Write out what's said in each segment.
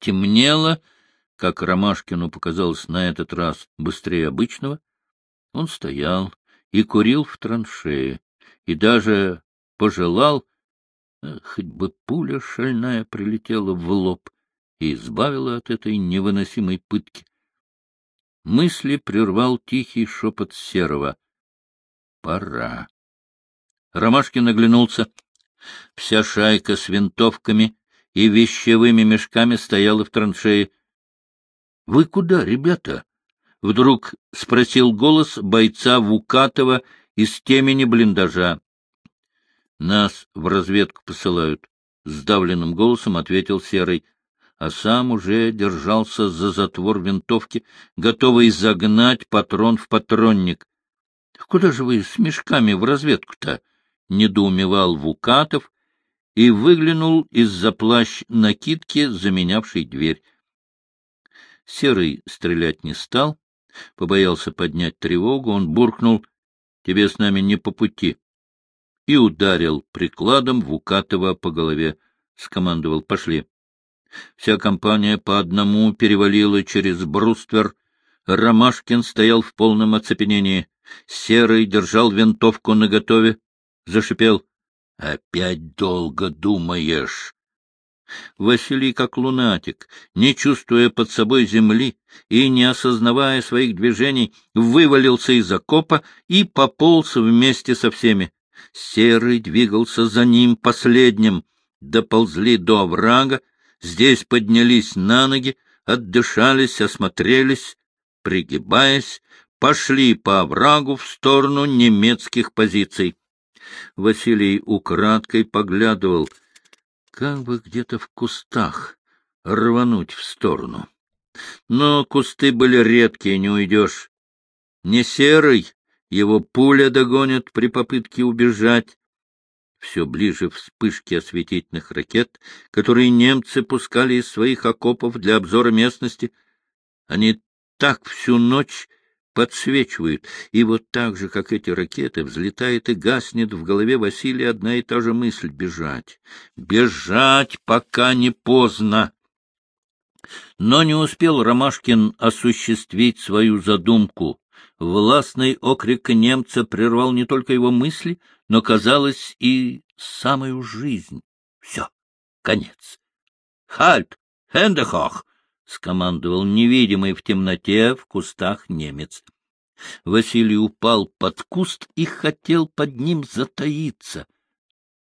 стемнело, как Ромашкину показалось на этот раз быстрее обычного. Он стоял и курил в траншее, и даже пожелал, э, хоть бы пуля шальная прилетела в лоб и избавила от этой невыносимой пытки. Мысли прервал тихий шепот Серого. — Пора. Ромашкин оглянулся. Вся шайка с винтовками и вещевыми мешками стояла в траншее. — Вы куда, ребята? — вдруг спросил голос бойца Вукатова из темени блиндажа. — Нас в разведку посылают, — сдавленным голосом ответил Серый, а сам уже держался за затвор винтовки, готовый загнать патрон в патронник. — Куда же вы с мешками в разведку-то? — недоумевал Вукатов и выглянул из-за плащ накидки, заменявшей дверь. Серый стрелять не стал, побоялся поднять тревогу, он буркнул «Тебе с нами не по пути» и ударил прикладом Вукатова по голове, скомандовал «Пошли». Вся компания по одному перевалила через бруствер. Ромашкин стоял в полном оцепенении. Серый держал винтовку наготове, зашипел. — Опять долго думаешь? Василий, как лунатик, не чувствуя под собой земли и не осознавая своих движений, вывалился из окопа и пополз вместе со всеми. Серый двигался за ним последним. Доползли до оврага, здесь поднялись на ноги, отдышались, осмотрелись, пригибаясь, пошли по оврагу в сторону немецких позиций. Василий украдкой поглядывал, как бы где-то в кустах рвануть в сторону. Но кусты были редкие, не уйдешь. Не серый, его пуля догонит при попытке убежать. Все ближе вспышки осветительных ракет, которые немцы пускали из своих окопов для обзора местности. Они так всю ночь подсвечивают, и вот так же, как эти ракеты, взлетает и гаснет в голове Василия одна и та же мысль — бежать. Бежать, пока не поздно. Но не успел Ромашкин осуществить свою задумку. Властный окрик немца прервал не только его мысли, но, казалось, и самую жизнь. Все, конец. «Хальт! Хендехох!» — скомандовал невидимый в темноте в кустах немец. Василий упал под куст и хотел под ним затаиться.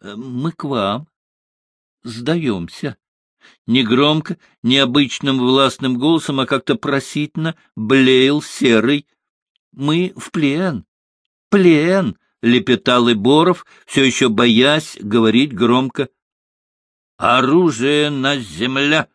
«Э, — Мы к вам. Сдаемся. Негромко, необычным властным голосом, а как-то просительно блеял серый. — Мы в плен. Плен! — лепетал Иборов, все еще боясь говорить громко. — Оружие на земля!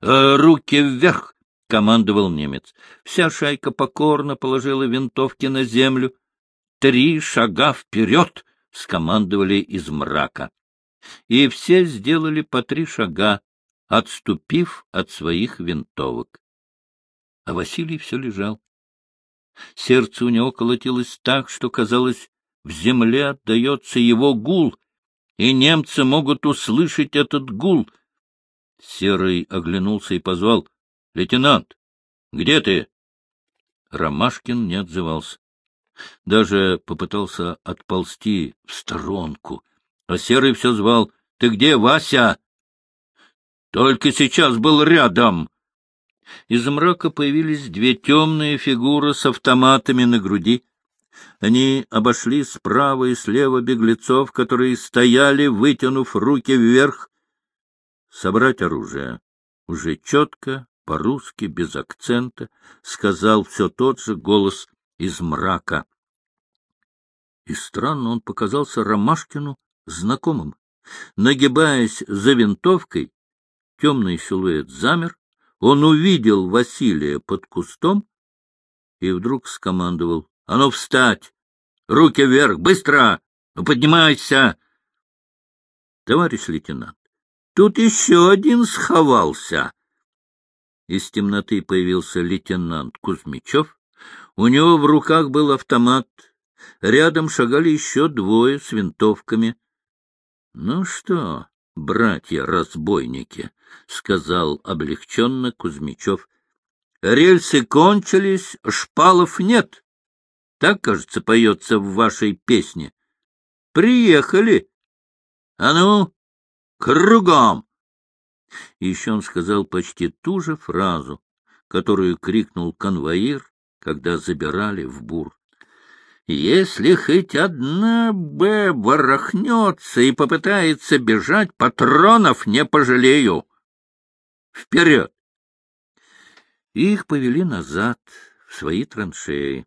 Э, руки вверх! — командовал немец. Вся шайка покорно положила винтовки на землю. «Три шага вперед!» — скомандовали из мрака. И все сделали по три шага, отступив от своих винтовок. А Василий все лежал. Сердце у него колотилось так, что, казалось, в земле отдается его гул, и немцы могут услышать этот гул — Серый оглянулся и позвал. — Лейтенант, где ты? Ромашкин не отзывался. Даже попытался отползти в сторонку. А Серый все звал. — Ты где, Вася? — Только сейчас был рядом. Из мрака появились две темные фигуры с автоматами на груди. Они обошли справа и слева беглецов, которые стояли, вытянув руки вверх, собрать оружие. Уже четко, по-русски, без акцента, сказал все тот же голос из мрака. И странно он показался Ромашкину знакомым. Нагибаясь за винтовкой, темный силуэт замер, он увидел Василия под кустом и вдруг скомандовал. — А ну, встать! Руки вверх! Быстро! Ну, поднимайся! — Товарищ лейтенант, Тут еще один сховался. Из темноты появился лейтенант Кузьмичев. У него в руках был автомат. Рядом шагали еще двое с винтовками. — Ну что, братья-разбойники, — сказал облегченно Кузьмичев. — Рельсы кончились, шпалов нет. Так, кажется, поется в вашей песне. Приехали. А ну, кругом! И еще он сказал почти ту же фразу, которую крикнул конвоир, когда забирали в бур. Если хоть одна «Б» ворохнется и попытается бежать, патронов не пожалею. Вперед! Их повели назад, в свои траншеи.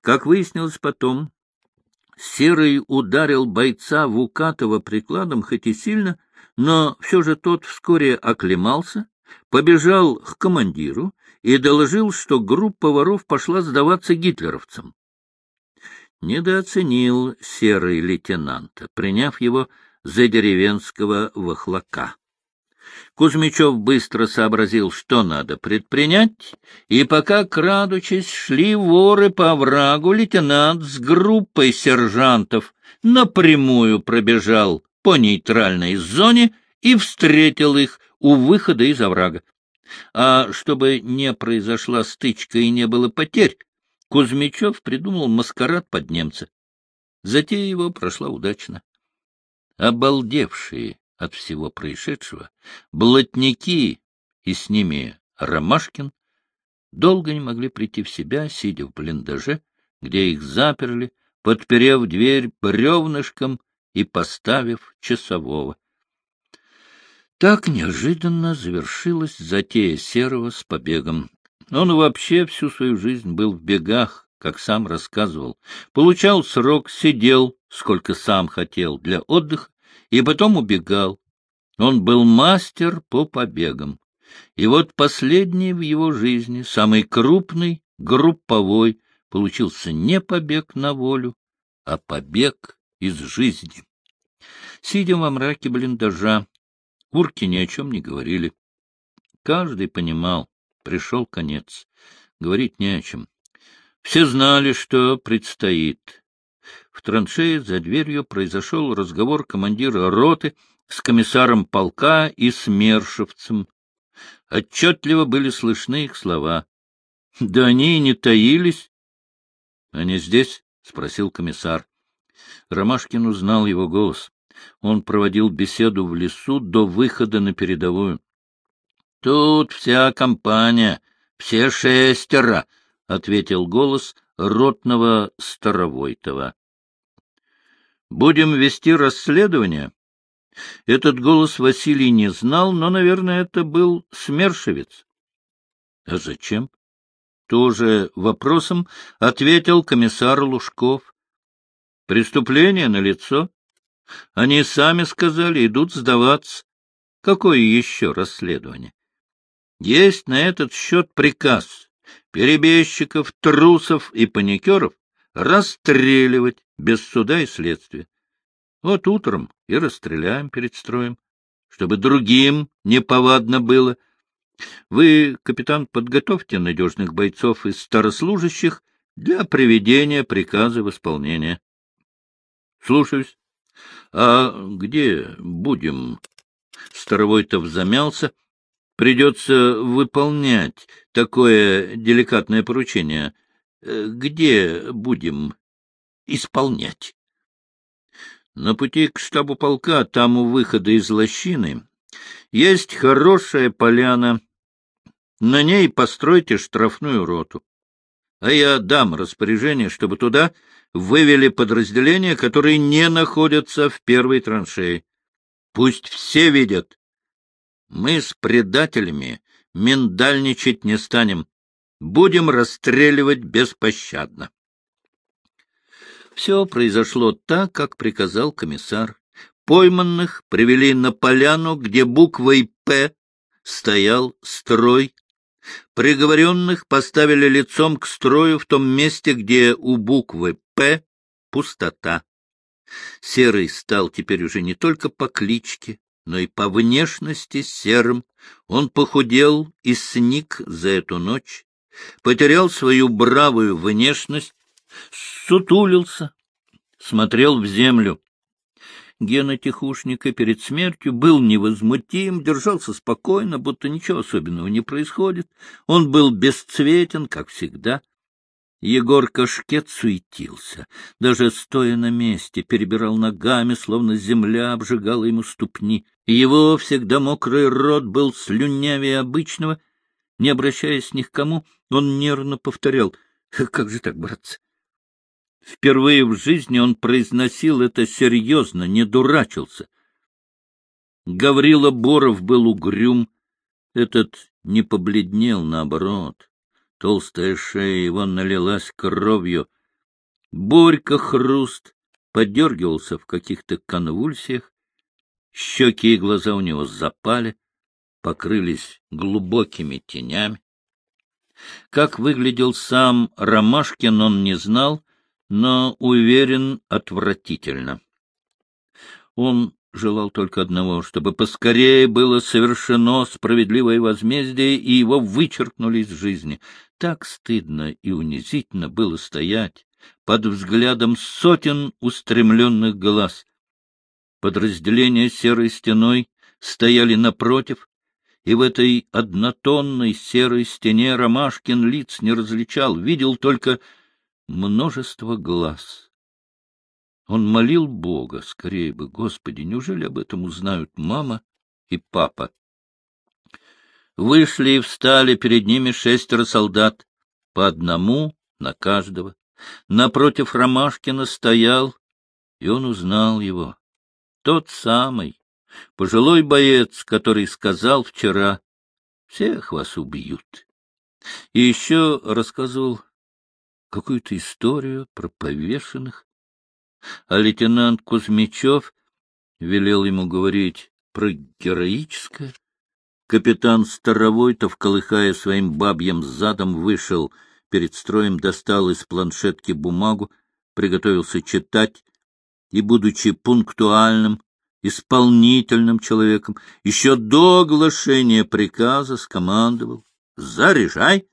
Как выяснилось потом, Серый ударил бойца Вукатова прикладом, хоть и сильно, но все же тот вскоре оклемался, побежал к командиру и доложил, что группа воров пошла сдаваться гитлеровцам. Недооценил серый лейтенанта, приняв его за деревенского вахлака. Кузьмичев быстро сообразил, что надо предпринять, и пока, крадучись, шли воры по оврагу, лейтенант с группой сержантов напрямую пробежал по нейтральной зоне и встретил их у выхода из оврага. А чтобы не произошла стычка и не было потерь, Кузьмичев придумал маскарад под немца. Затея его прошла удачно. Обалдевшие от всего происшедшего, блатники и с ними Ромашкин долго не могли прийти в себя, сидя в блиндаже, где их заперли, подперев дверь бревнышком и поставив часового. Так неожиданно завершилась затея Серого с побегом. Он вообще всю свою жизнь был в бегах, как сам рассказывал. Получал срок, сидел, сколько сам хотел, для отдыха, и потом убегал. Он был мастер по побегам. И вот последний в его жизни, самый крупный, групповой, получился не побег на волю, а побег из жизни. Сидя во мраке блиндажа, Курки ни о чем не говорили. Каждый понимал, пришел конец. Говорить не о чем. Все знали, что предстоит. В траншее за дверью произошел разговор командира роты с комиссаром полка и с мершевцем. Отчетливо были слышны их слова. Да они и не таились. — Они здесь? — спросил комиссар. Ромашкин узнал его голос он проводил беседу в лесу до выхода на передовую. — Тут вся компания, все шестеро, — ответил голос ротного Старовойтова. — Будем вести расследование? Этот голос Василий не знал, но, наверное, это был Смершевец. — А зачем? Тоже вопросом ответил комиссар Лужков. — Преступление налицо. Они сами сказали, идут сдаваться. Какое еще расследование? Есть на этот счет приказ перебежчиков, трусов и паникеров расстреливать без суда и следствия. Вот утром и расстреляем перед строем, чтобы другим неповадно было. Вы, капитан, подготовьте надежных бойцов из старослужащих для приведения приказа в исполнение. Слушаюсь. — А где будем? Старовой-то замялся. Придется выполнять такое деликатное поручение. Э, где будем исполнять? На пути к штабу полка, там у выхода из лощины, есть хорошая поляна. На ней постройте штрафную роту. А я дам распоряжение, чтобы туда вывели подразделения, которые не находятся в первой траншее. Пусть все видят. Мы с предателями миндальничать не станем. Будем расстреливать беспощадно. Все произошло так, как приказал комиссар. Пойманных привели на поляну, где буквой «П» стоял строй Приговоренных поставили лицом к строю в том месте, где у буквы «П» пустота. Серый стал теперь уже не только по кличке, но и по внешности серым. Он похудел и сник за эту ночь, потерял свою бравую внешность, сутулился, смотрел в землю. Гена Тихушника перед смертью был невозмутим, держался спокойно, будто ничего особенного не происходит. Он был бесцветен, как всегда. Егор Кашкет суетился, даже стоя на месте, перебирал ногами, словно земля обжигала ему ступни. Его всегда мокрый рот был слюнявее обычного. Не обращаясь ни к кому, он нервно повторял — Как же так, братцы? Впервые в жизни он произносил это серьезно, не дурачился. Гаврила Боров был угрюм, этот не побледнел, наоборот. Толстая шея его налилась кровью. Борька хруст подергивался в каких-то конвульсиях. Щеки и глаза у него запали, покрылись глубокими тенями. Как выглядел сам Ромашкин, он не знал, но уверен отвратительно. Он желал только одного, чтобы поскорее было совершено справедливое возмездие, и его вычеркнули из жизни. Так стыдно и унизительно было стоять под взглядом сотен устремленных глаз. Подразделения серой стеной стояли напротив, и в этой однотонной серой стене Ромашкин лиц не различал, видел только множество глаз. Он молил Бога, скорее бы, Господи, неужели об этом узнают мама и папа? Вышли и встали перед ними шестеро солдат, по одному на каждого. Напротив Ромашкина стоял, и он узнал его. Тот самый, пожилой боец, который сказал вчера, всех вас убьют. И еще рассказывал какую-то историю про повешенных, а лейтенант Кузьмичев велел ему говорить про героическое. Капитан Старовойтов, колыхая своим бабьим задом, вышел перед строем, достал из планшетки бумагу, приготовился читать и, будучи пунктуальным, исполнительным человеком, еще до оглашения приказа скомандовал «Заряжай!»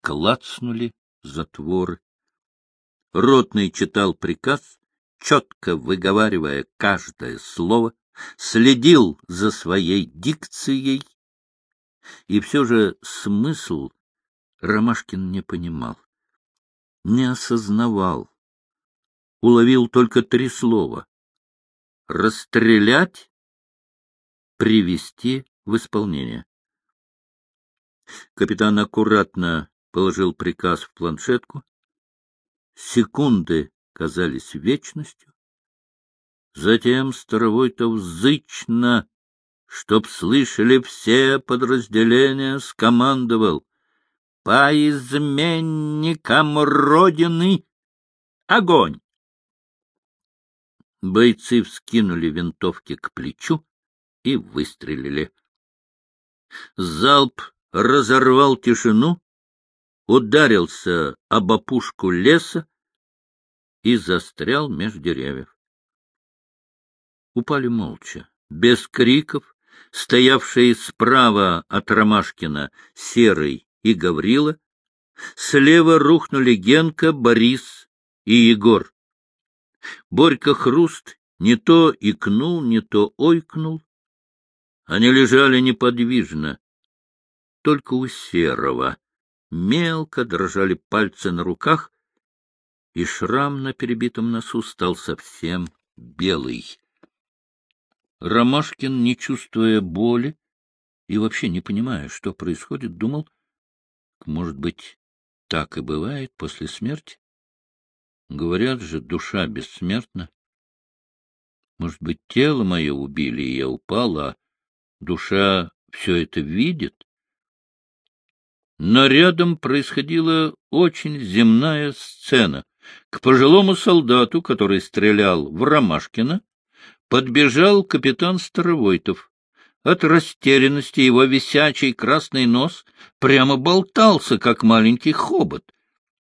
Клацнули затворы. Ротный читал приказ, четко выговаривая каждое слово, следил за своей дикцией, и все же смысл Ромашкин не понимал, не осознавал, уловил только три слова расстрелять, привести в исполнение. Капитан аккуратно положил приказ в планшетку. Секунды казались вечностью. Затем Старовой-то зычно, чтоб слышали все подразделения, скомандовал «По изменникам Родины огонь!» Бойцы вскинули винтовки к плечу и выстрелили. Залп разорвал тишину, ударился об опушку леса и застрял меж деревьев. Упали молча, без криков, стоявшие справа от Ромашкина Серый и Гаврила, слева рухнули Генка, Борис и Егор. Борька Хруст не то икнул, не то ойкнул. Они лежали неподвижно. Только у Серого мелко дрожали пальцы на руках, и шрам на перебитом носу стал совсем белый. Ромашкин, не чувствуя боли и вообще не понимая, что происходит, думал, может быть, так и бывает после смерти? Говорят же, душа бессмертна. Может быть, тело мое убили, и я упал, а душа все это видит? Но рядом происходила очень земная сцена. К пожилому солдату, который стрелял в Ромашкина, подбежал капитан Старовойтов. От растерянности его висячий красный нос прямо болтался, как маленький хобот.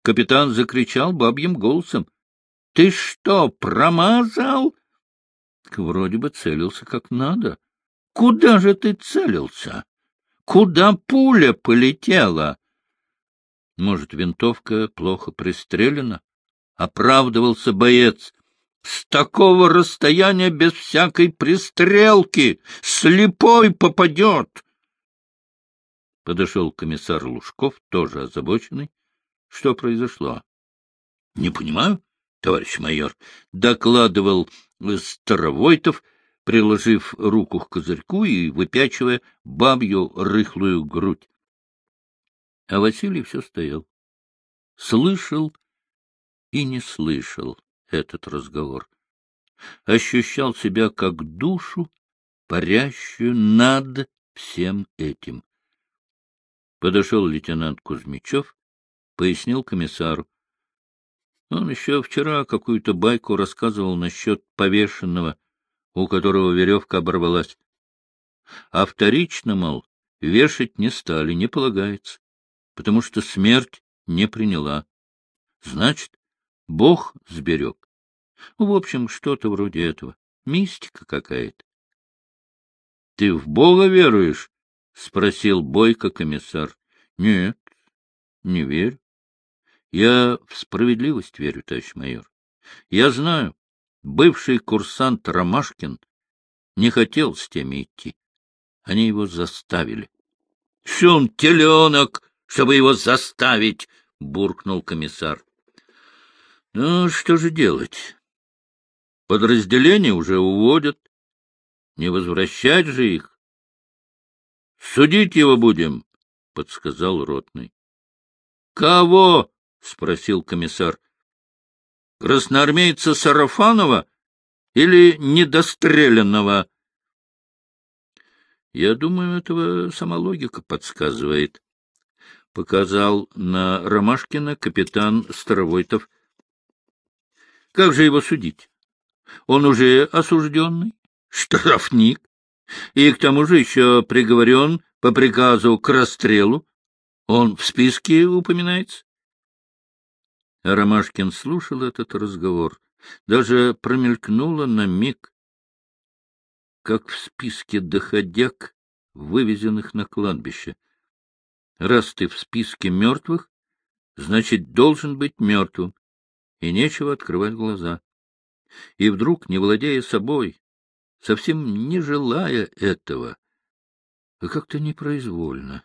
Капитан закричал бабьим голосом. — Ты что, промазал? Вроде бы целился как надо. — Куда же ты целился? Куда пуля полетела? Может, винтовка плохо пристрелена? Оправдывался боец. С такого расстояния без всякой пристрелки слепой попадет. Подошел комиссар Лужков, тоже озабоченный. Что произошло? — Не понимаю, товарищ майор, — докладывал Старовойтов, приложив руку к козырьку и выпячивая бабью рыхлую грудь. А Василий все стоял. Слышал и не слышал этот разговор. Ощущал себя как душу, парящую над всем этим. Подошел лейтенант Кузьмичев, пояснил комиссару. Он еще вчера какую-то байку рассказывал насчет повешенного, у которого веревка оборвалась. А вторично, мол, вешать не стали, не полагается, потому что смерть не приняла. Значит, Бог сберег. В общем, что-то вроде этого. Мистика какая-то. — Ты в Бога веруешь? — спросил Бойко комиссар. — Нет, не верю. Я в справедливость верю, товарищ майор. Я знаю, бывший курсант Ромашкин не хотел с теми идти. Они его заставили. — он теленок, чтобы его заставить? — буркнул комиссар. — Ну, что же делать? Подразделения уже уводят. Не возвращать же их. — Судить его будем, — подсказал ротный. — Кого? — спросил комиссар. — Красноармейца Сарафанова или недостреленного? — Я думаю, этого сама логика подсказывает. Показал на Ромашкина капитан Старовойтов. — Как же его судить? Он уже осужденный, штрафник, и к тому же еще приговорен по приказу к расстрелу. Он в списке упоминается? Ромашкин слушал этот разговор. Даже промелькнуло на миг, как в списке доходяг, вывезенных на кладбище. Раз ты в списке мертвых, значит, должен быть мертвым, и нечего открывать глаза. И вдруг, не владея собой, совсем не желая этого, а как-то непроизвольно,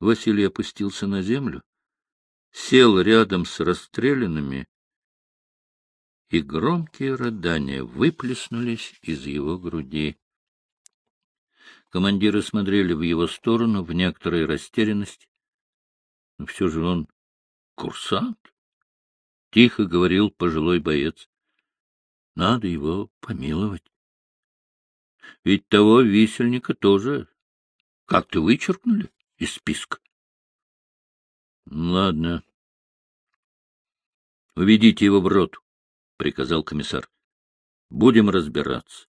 Василий опустился на землю, сел рядом с расстрелянными, и громкие рыдания выплеснулись из его груди. Командиры смотрели в его сторону в некоторой растерянности. Но все же он курсант, — тихо говорил пожилой боец. Надо его помиловать. Ведь того висельника тоже как-то вычеркнули из списка. — Ладно. — Уведите его в рот, — приказал комиссар. — Будем разбираться.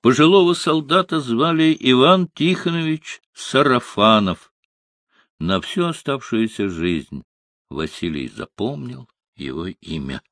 Пожилого солдата звали Иван Тихонович Сарафанов. На всю оставшуюся жизнь Василий запомнил его имя.